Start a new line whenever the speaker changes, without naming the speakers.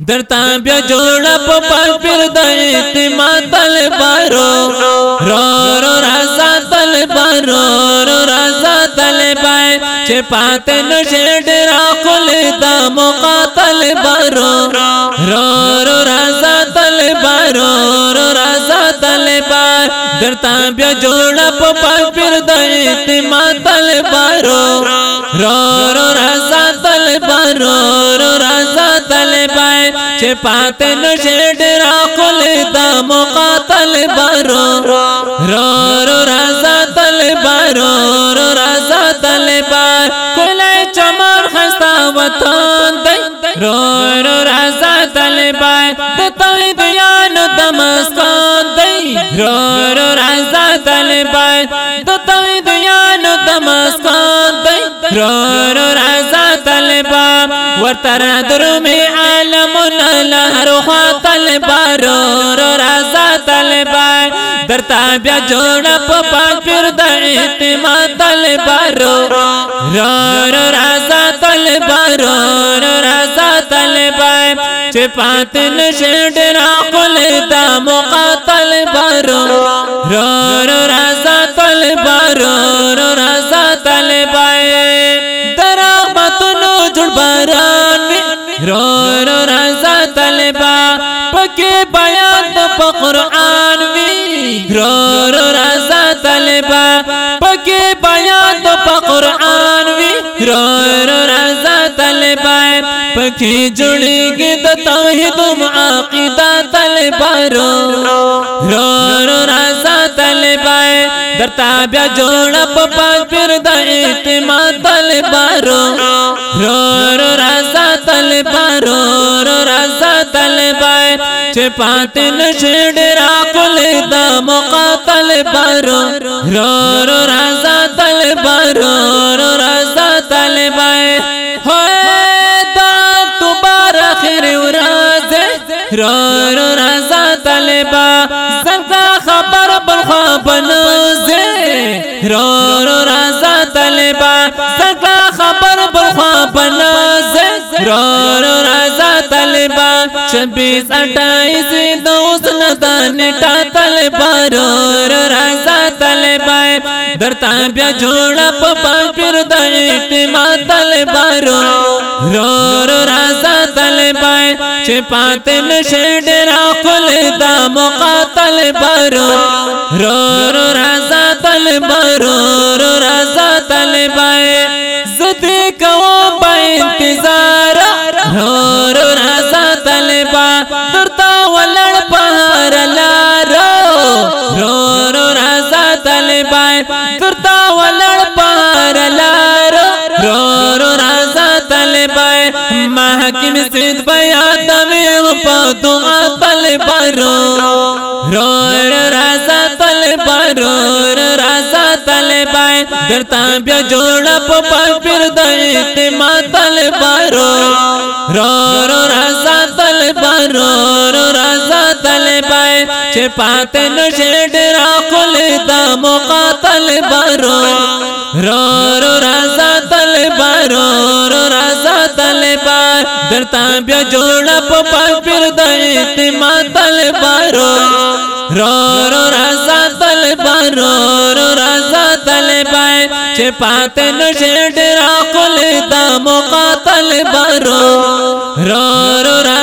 درتا بیا جوڑا پا پھر دائیتی ما طلبارو رو رو، رازا طلبارو رو، رازا تل طلبائے چھے پاتے نشے ڈرا کل دا موقع طلبارو رو رو، رازا طلبارو رو، رازا تل طلبائے درتا بیا جوڑا پا پھر دائیتی ما طلبارو رو رو، رازا طلبارو رو رازا طلبائے چھے پاتے نشے ڈرا کل دا مقاتل بارو. رو رو رازا تل بارو، رو رازا تل بار. کلے چمر خستا وطن دی. رو رو رازا تل بار. دتاوی دیانو دمسکان دی. رو رو رازا تل بار. دتاوی دیانو دمسکان دی. رو رو رازا تل بار ورطر درو میں عالمنا لہر خواہ طلبا رو رو، رازا طلبا درتا بیا جوڑا پا پاک پھر دا اعتماد طلبا رو رو رازا طلبا رو رو، رازا طلبا چھ پاتن شیڈ را قل دا موقع طلبا رو رو رو رازا طلبا رو رو، رازا طلبا دراغ بطنو جڑ باران رو رو رازا طلبا پکی بیان دا پا قرآن وی۔ رو رو رازا طلبا پکی بیان دا پا قرآن وی۔ رو رو رازا طلبا پکی جڑی گی دا توحید و معاقیدہ طلبا رو۔ رو رو رازا طلبا درتا بیا جوڑا پا پاک پھر دا اعتماد طلبا رو۔ رو رو طلبا رو رو رازا طلبا چھے پاتے نشے ڈرا کل دا مقاتل بارو رو رو رازا طلبا رو رو رازا طلبا ہوئے دا تبار خیر وراز رو رو رازا طلبا سنگا خبر بالخواب نوزے رو رو رازا طلبا سنگا خبر بالخواب نوزے رو رو رازا طلبا، چھبیس اٹھائیس دوست ندان ٹا طلبا رو رو رازا طلبا، درتا بیا جوڑا پپا پھر دا اعتماد طلبا، رو رو رو طلبا چھے پاتے نشے ڈرا کل دا مقاتل بارو رو رو رازا طلبا رو رو رازا طلبا زدی کو محکم سید بیاد میں پا دعا طلبا رو رو رازا طلبا رو رو رازا طلبا درتا بیا جوڑا پا پھر دا اعتماد طلبا رو رو رو رازا طلبا رو رو رازا طلبا چھے پاتے نشے ڈرا کل دا مقاتل بارو۔ رو رازا طلبا رو درتا بیا جوڑا پا پیر دا اعتماد تل بارو۔ رو رو، رازا تل بارو، رو، رازا تل طلبا چھے پاتے نشے ڈرا کل دا مقاتل بارو۔ رو رو رازا